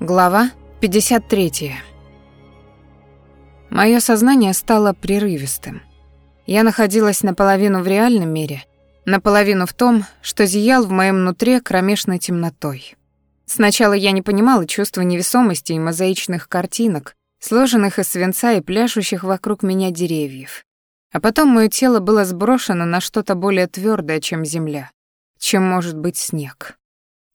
Глава 53. Моё сознание стало прерывистым. Я находилась наполовину в реальном мире, наполовину в том, что зиял в моем нутре кромешной темнотой. Сначала я не понимала чувства невесомости и мозаичных картинок, сложенных из свинца и пляшущих вокруг меня деревьев. А потом моё тело было сброшено на что-то более твёрдое, чем земля, чем может быть снег.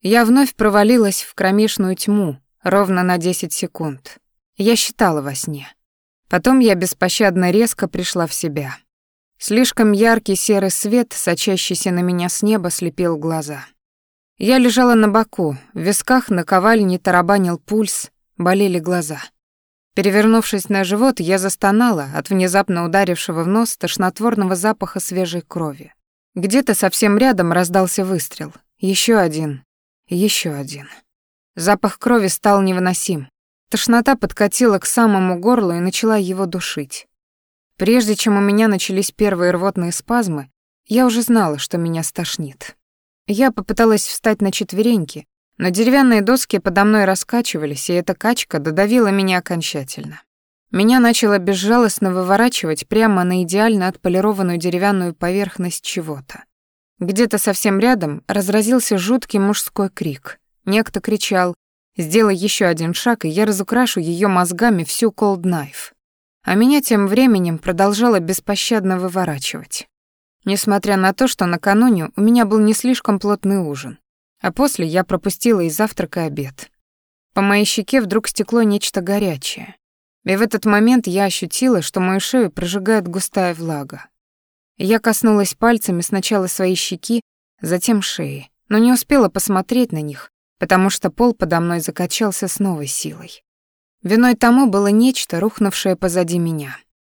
Я вновь провалилась в кромешную тьму, Ровно на 10 секунд. Я считала во сне. Потом я беспощадно резко пришла в себя. Слишком яркий серый свет, сочащийся на меня с неба, слепил глаза. Я лежала на боку, в висках на ковальне тарабанил пульс, болели глаза. Перевернувшись на живот, я застонала от внезапно ударившего в нос тошнотворного запаха свежей крови. Где-то совсем рядом раздался выстрел. Еще один. Еще один. Запах крови стал невыносим. Тошнота подкатила к самому горлу и начала его душить. Прежде чем у меня начались первые рвотные спазмы, я уже знала, что меня стошнит. Я попыталась встать на четвереньки, но деревянные доски подо мной раскачивались, и эта качка додавила меня окончательно. Меня начало безжалостно выворачивать прямо на идеально отполированную деревянную поверхность чего-то. Где-то совсем рядом разразился жуткий мужской крик. Некто кричал «Сделай еще один шаг, и я разукрашу ее мозгами всю Cold Knife». А меня тем временем продолжало беспощадно выворачивать. Несмотря на то, что накануне у меня был не слишком плотный ужин, а после я пропустила и завтрак, и обед. По моей щеке вдруг стекло нечто горячее. И в этот момент я ощутила, что мою шею прожигает густая влага. Я коснулась пальцами сначала своей щеки, затем шеи, но не успела посмотреть на них, потому что пол подо мной закачался с новой силой. Виной тому было нечто, рухнувшее позади меня.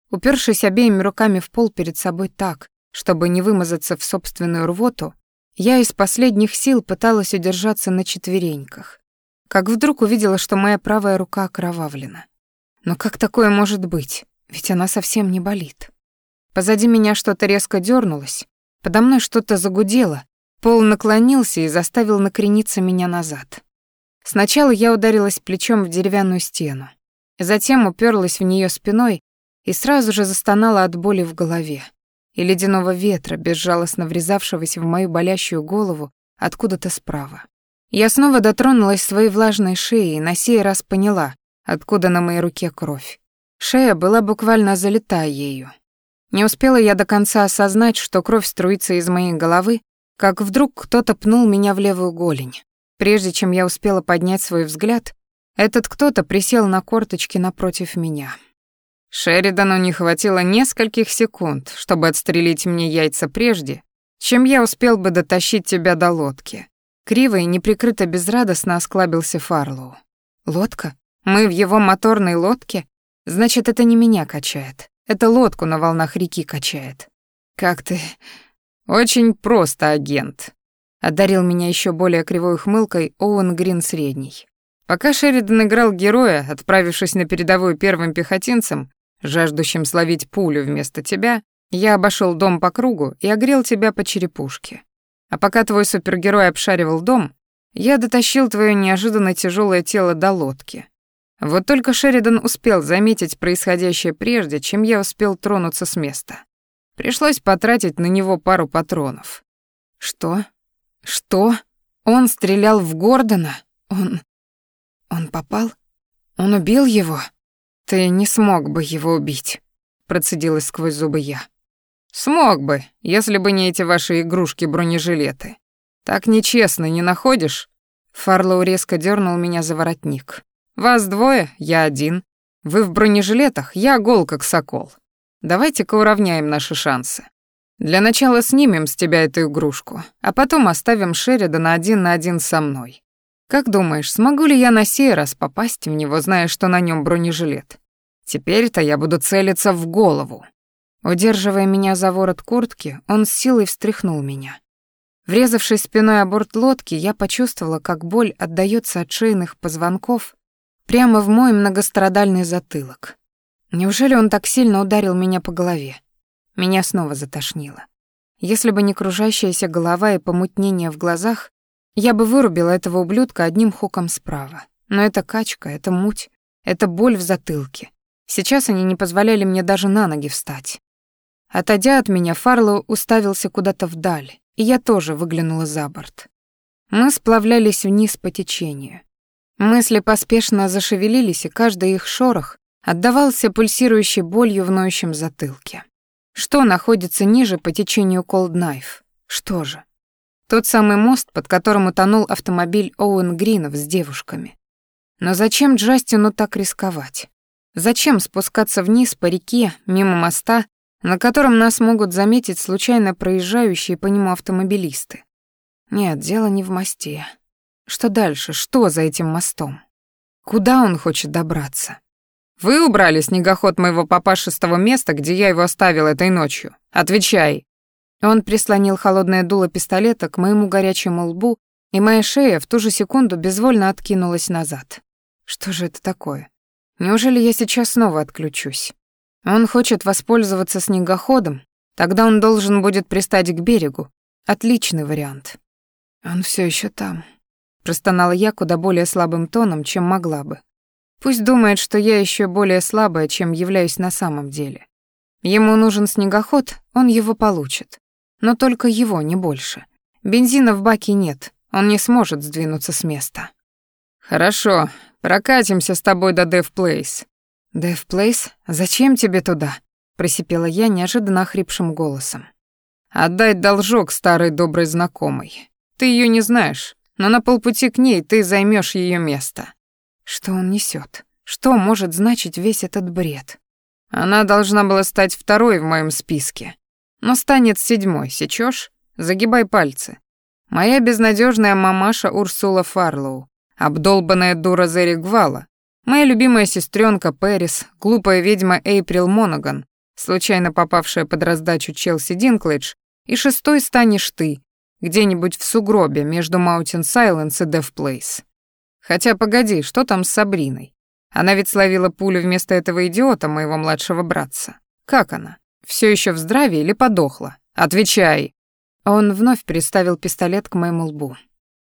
Упершись обеими руками в пол перед собой так, чтобы не вымазаться в собственную рвоту, я из последних сил пыталась удержаться на четвереньках. Как вдруг увидела, что моя правая рука окровавлена. Но как такое может быть? Ведь она совсем не болит. Позади меня что-то резко дернулось, подо мной что-то загудело, Пол наклонился и заставил накрениться меня назад. Сначала я ударилась плечом в деревянную стену, затем уперлась в нее спиной и сразу же застонала от боли в голове и ледяного ветра, безжалостно врезавшегося в мою болящую голову откуда-то справа. Я снова дотронулась своей влажной шеей и на сей раз поняла, откуда на моей руке кровь. Шея была буквально залита ею. Не успела я до конца осознать, что кровь струится из моей головы, как вдруг кто-то пнул меня в левую голень. Прежде чем я успела поднять свой взгляд, этот кто-то присел на корточки напротив меня. Шеридану не хватило нескольких секунд, чтобы отстрелить мне яйца прежде, чем я успел бы дотащить тебя до лодки. Криво и неприкрыто безрадостно осклабился Фарлоу. «Лодка? Мы в его моторной лодке? Значит, это не меня качает. Это лодку на волнах реки качает. Как ты... «Очень просто, агент», — одарил меня еще более кривой ухмылкой Оуэн Грин средний. Пока Шеридан играл героя, отправившись на передовую первым пехотинцем, жаждущим словить пулю вместо тебя, я обошел дом по кругу и огрел тебя по черепушке. А пока твой супергерой обшаривал дом, я дотащил твое неожиданно тяжелое тело до лодки. Вот только Шеридан успел заметить происходящее прежде, чем я успел тронуться с места. Пришлось потратить на него пару патронов. Что? Что? Он стрелял в Гордона? Он... Он попал? Он убил его? Ты не смог бы его убить, процедила сквозь зубы я. Смог бы, если бы не эти ваши игрушки-бронежилеты. Так нечестно, не находишь? Фарлоу резко дернул меня за воротник. Вас двое, я один. Вы в бронежилетах, я гол как сокол. Давайте-ка уравняем наши шансы. Для начала снимем с тебя эту игрушку, а потом оставим Шеридана один на один со мной. Как думаешь, смогу ли я на сей раз попасть в него, зная, что на нем бронежилет? Теперь-то я буду целиться в голову. Удерживая меня за ворот куртки, он с силой встряхнул меня. Врезавшись спиной о борт лодки, я почувствовала, как боль отдаётся от шейных позвонков прямо в мой многострадальный затылок. Неужели он так сильно ударил меня по голове? Меня снова затошнило. Если бы не кружащаяся голова и помутнение в глазах, я бы вырубила этого ублюдка одним хуком справа. Но это качка, это муть, это боль в затылке. Сейчас они не позволяли мне даже на ноги встать. Отойдя от меня, Фарлоу уставился куда-то вдаль, и я тоже выглянула за борт. Мы сплавлялись вниз по течению. Мысли поспешно зашевелились, и каждый их шорох отдавался пульсирующей болью в ноющем затылке. Что находится ниже по течению Cold Knife? Что же? Тот самый мост, под которым утонул автомобиль Оуэн Гринов с девушками. Но зачем Джастину так рисковать? Зачем спускаться вниз по реке, мимо моста, на котором нас могут заметить случайно проезжающие по нему автомобилисты? Нет, дело не в мосте. Что дальше? Что за этим мостом? Куда он хочет добраться? Вы убрали снегоход моего папаши с того места, где я его оставил этой ночью. Отвечай. Он прислонил холодное дуло пистолета к моему горячему лбу, и моя шея в ту же секунду безвольно откинулась назад. Что же это такое? Неужели я сейчас снова отключусь? Он хочет воспользоваться снегоходом, тогда он должен будет пристать к берегу. Отличный вариант. Он все еще там. Простонала я куда более слабым тоном, чем могла бы. Пусть думает, что я еще более слабая, чем являюсь на самом деле. Ему нужен снегоход, он его получит. Но только его, не больше. Бензина в баке нет, он не сможет сдвинуться с места. «Хорошо, прокатимся с тобой до Дэв Плейс». «Дэв Плейс? Зачем тебе туда?» — просипела я неожиданно охрипшим голосом. «Отдать должок старой доброй знакомой. Ты ее не знаешь, но на полпути к ней ты займешь ее место. Что он несет? Что может значить весь этот бред? Она должна была стать второй в моем списке. Но станет седьмой, сечешь? Загибай пальцы. Моя безнадежная мамаша Урсула Фарлоу, обдолбанная дура Зерри Гвала, моя любимая сестренка Пэрис, глупая ведьма Эйприл Монаган, случайно попавшая под раздачу Челси Динклэдж, и шестой станешь ты, где-нибудь в сугробе между Маунтин Сайленс и Дев Плейс. Хотя погоди, что там с Сабриной? Она ведь словила пулю вместо этого идиота, моего младшего братца. Как она? Все еще в здравии или подохла? Отвечай. Он вновь приставил пистолет к моему лбу.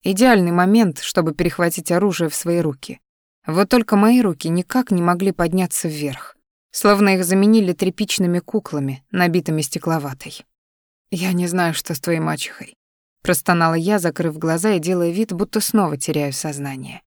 Идеальный момент, чтобы перехватить оружие в свои руки. Вот только мои руки никак не могли подняться вверх, словно их заменили тряпичными куклами, набитыми стекловатой. «Я не знаю, что с твоей мачехой», — простонала я, закрыв глаза и делая вид, будто снова теряю сознание.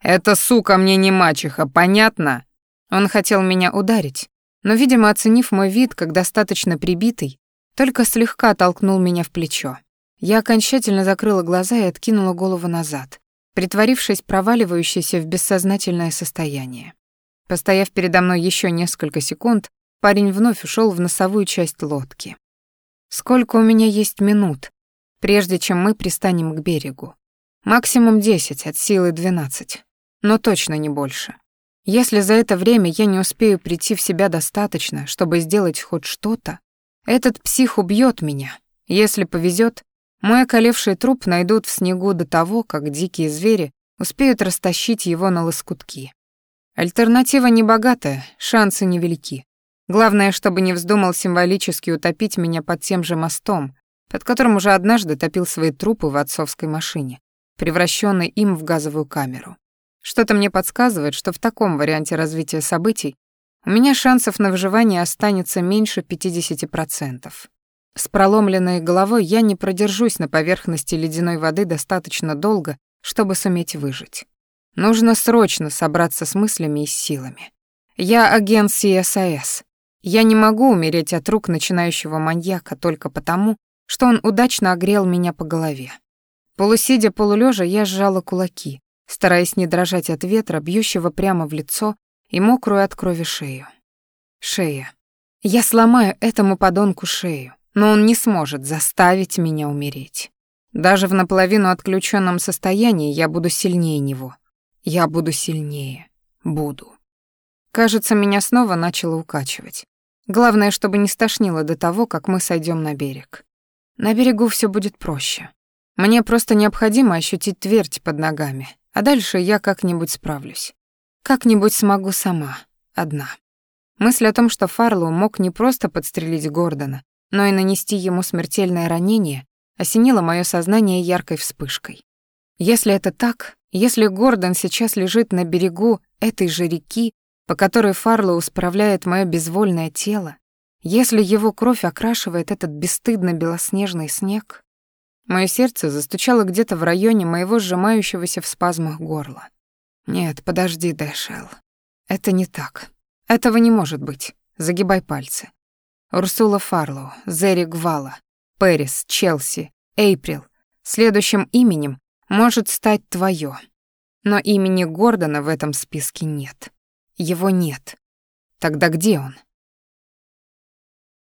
«Эта сука мне не мачеха, понятно?» Он хотел меня ударить, но, видимо, оценив мой вид как достаточно прибитый, только слегка толкнул меня в плечо. Я окончательно закрыла глаза и откинула голову назад, притворившись проваливающейся в бессознательное состояние. Постояв передо мной еще несколько секунд, парень вновь ушел в носовую часть лодки. Сколько у меня есть минут, прежде чем мы пристанем к берегу? Максимум десять, от силы двенадцать но точно не больше. Если за это время я не успею прийти в себя достаточно, чтобы сделать хоть что-то, этот псих убьет меня. Если повезет, мой околевший труп найдут в снегу до того, как дикие звери успеют растащить его на лоскутки. Альтернатива небогатая, шансы невелики. Главное, чтобы не вздумал символически утопить меня под тем же мостом, под которым уже однажды топил свои трупы в отцовской машине, превращенной им в газовую камеру. Что-то мне подсказывает, что в таком варианте развития событий у меня шансов на выживание останется меньше 50%. С проломленной головой я не продержусь на поверхности ледяной воды достаточно долго, чтобы суметь выжить. Нужно срочно собраться с мыслями и силами. Я агент CSIS. Я не могу умереть от рук начинающего маньяка только потому, что он удачно огрел меня по голове. Полусидя полулежа, я сжала кулаки, стараясь не дрожать от ветра, бьющего прямо в лицо и мокрую от крови шею. Шея. Я сломаю этому подонку шею, но он не сможет заставить меня умереть. Даже в наполовину отключенном состоянии я буду сильнее него. Я буду сильнее. Буду. Кажется, меня снова начало укачивать. Главное, чтобы не стошнило до того, как мы сойдем на берег. На берегу все будет проще. Мне просто необходимо ощутить твердь под ногами, а дальше я как-нибудь справлюсь. Как-нибудь смогу сама, одна. Мысль о том, что Фарлоу мог не просто подстрелить Гордона, но и нанести ему смертельное ранение, осенила мое сознание яркой вспышкой. Если это так, Если Гордон сейчас лежит на берегу этой же реки, по которой Фарлоу справляет мое безвольное тело, если его кровь окрашивает этот бесстыдно белоснежный снег, мое сердце застучало где-то в районе моего сжимающегося в спазмах горла. Нет, подожди, Дэшел. Это не так. Этого не может быть. Загибай пальцы. Урсула Фарлоу, Зерри Гвала, Пэрис, Челси, Эйприл. Следующим именем может стать твое. Но имени Гордона в этом списке нет. Его нет. Тогда где он?